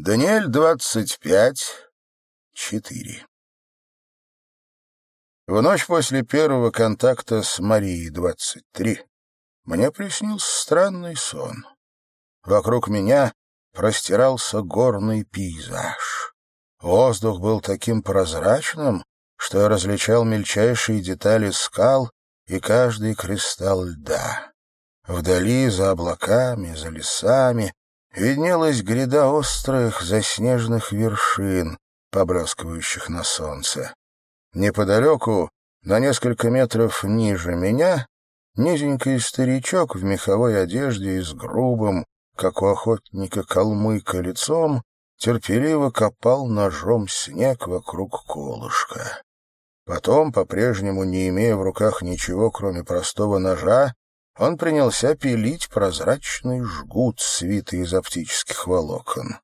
Даниэль 25, 4. В ночь после первого контакта с Марией 23 мне приснился странный сон. Вокруг меня простирался горный пейзаж. Воздух был таким прозрачным, что я различал мельчайшие детали скал и каждый кристалл льда. Вдали, за облаками, за лесами, виднелась гряда острых заснеженных вершин, поблескивающих на солнце. Неподалеку, на несколько метров ниже меня, низенький старичок в меховой одежде и с грубым, как у охотника калмыка, лицом, терпеливо копал ножом снег вокруг колышка. Потом, по-прежнему не имея в руках ничего, кроме простого ножа, он принялся пилить прозрачный жгут, свитый из оптических волокон.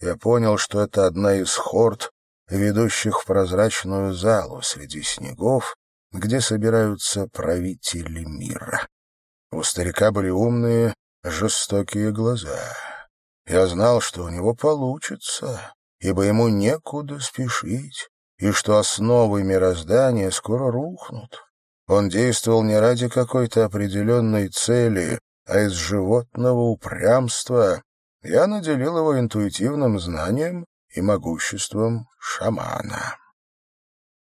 Я понял, что это одна из хорд, ведущих в прозрачную залу среди снегов, где собираются правители мира. У старика были умные, жестокие глаза. Я знал, что у него получится, ибо ему некуда спешить, и что основы мироздания скоро рухнут. Он действовал не ради какой-то определенной цели, а из животного упрямства. Я наделил его интуитивным знанием и могуществом шамана.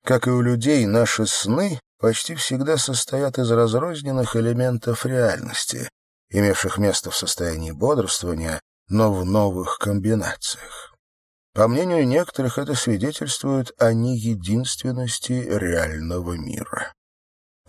Как и у людей, наши сны почти всегда состоят из разрозненных элементов реальности, имевших место в состоянии бодрствования, но в новых комбинациях. По мнению некоторых, это свидетельствует о неединственности реального мира.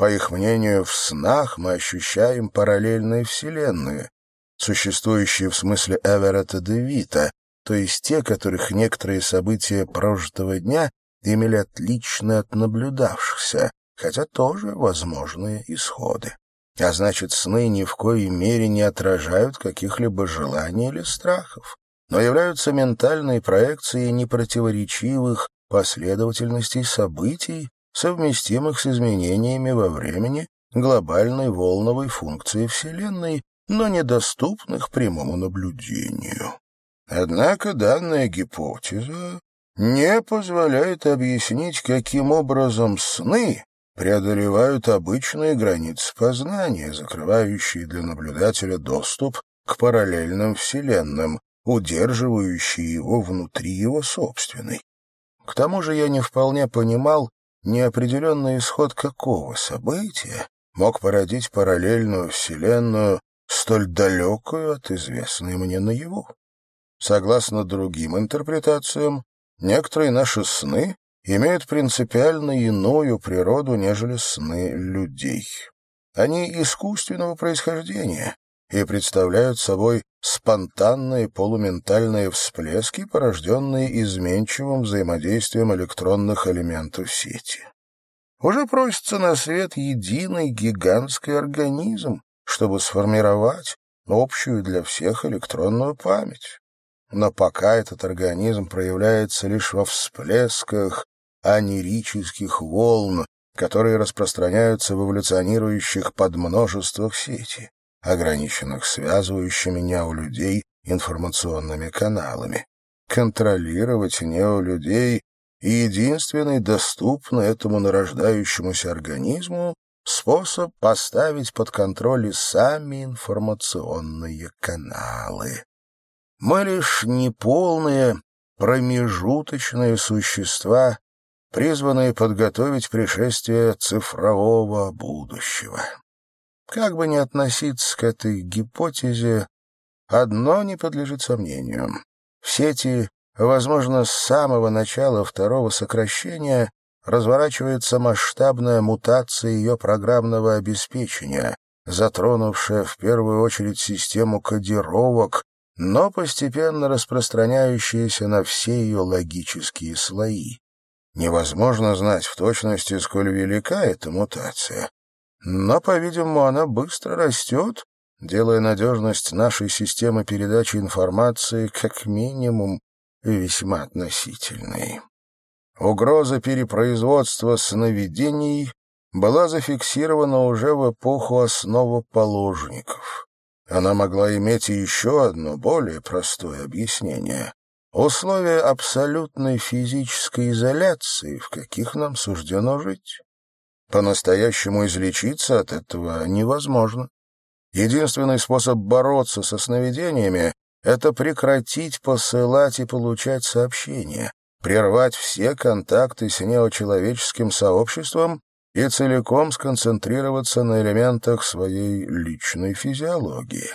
По их мнению, в снах мы ощущаем параллельные вселенные, существующие в смысле Эверетта де Вита, то есть те, которых некоторые события прожитого дня имели отлично от наблюдавшихся, хотя тоже возможные исходы. А значит, сны ни в коей мере не отражают каких-либо желаний или страхов, но являются ментальной проекцией непротиворечивых последовательностей событий, совместимых с изменениями во времени глобальной волновой функции Вселенной, но недоступных прямому наблюдению. Однако данная гипотеза не позволяет объяснить, каким образом сны преодолевают обычные границы познания, закрывающие для наблюдателя доступ к параллельным вселенным, удерживающие его внутри его собственной. К тому же я не вполне понимал, неопределенный исход какого события мог породить параллельную вселенную, столь далекую от известной мне наяву. Согласно другим интерпретациям, некоторые наши сны имеют принципиально иную природу, нежели сны людей. Они искусственного происхождения и представляют собой спонтанные полументальные всплески, порожденные изменчивым взаимодействием электронных элементов сети. Уже просится на свет единый гигантский организм, чтобы сформировать общую для всех электронную память. Но пока этот организм проявляется лишь во всплесках анерических волн, которые распространяются в эволюционирующих подмножествах сети ограниченных связывающими неолюдей информационными каналами. Контролировать неолюдей — единственный доступный этому нарождающемуся организму способ поставить под контроль сами информационные каналы. Мы лишь неполные, промежуточные существа, призванные подготовить пришествие цифрового будущего. Как бы ни относиться к этой гипотезе, одно не подлежит сомнению. В сети, возможно, с самого начала второго сокращения разворачивается масштабная мутация ее программного обеспечения, затронувшая в первую очередь систему кодировок, но постепенно распространяющаяся на все ее логические слои. Невозможно знать в точности, сколь велика эта мутация, но, по-видимому, она быстро растет, делая надежность нашей системы передачи информации как минимум весьма относительной. Угроза перепроизводства сновидений была зафиксирована уже в эпоху основоположников. Она могла иметь еще одно, более простое объяснение. условия абсолютной физической изоляции, в каких нам суждено жить. По-настоящему излечиться от этого невозможно. Единственный способ бороться со сновидениями — это прекратить посылать и получать сообщения, прервать все контакты с неочеловеческим сообществом и целиком сконцентрироваться на элементах своей личной физиологии.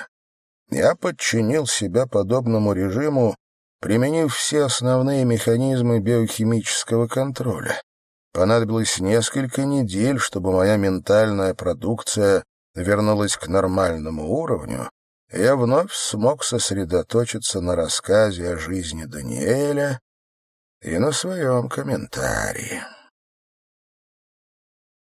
Я подчинил себя подобному режиму, применив все основные механизмы биохимического контроля. Понадобилось несколько недель, чтобы моя ментальная продукция вернулась к нормальному уровню, и я вновь смог сосредоточиться на рассказе о жизни Даниэля и на своем комментарии.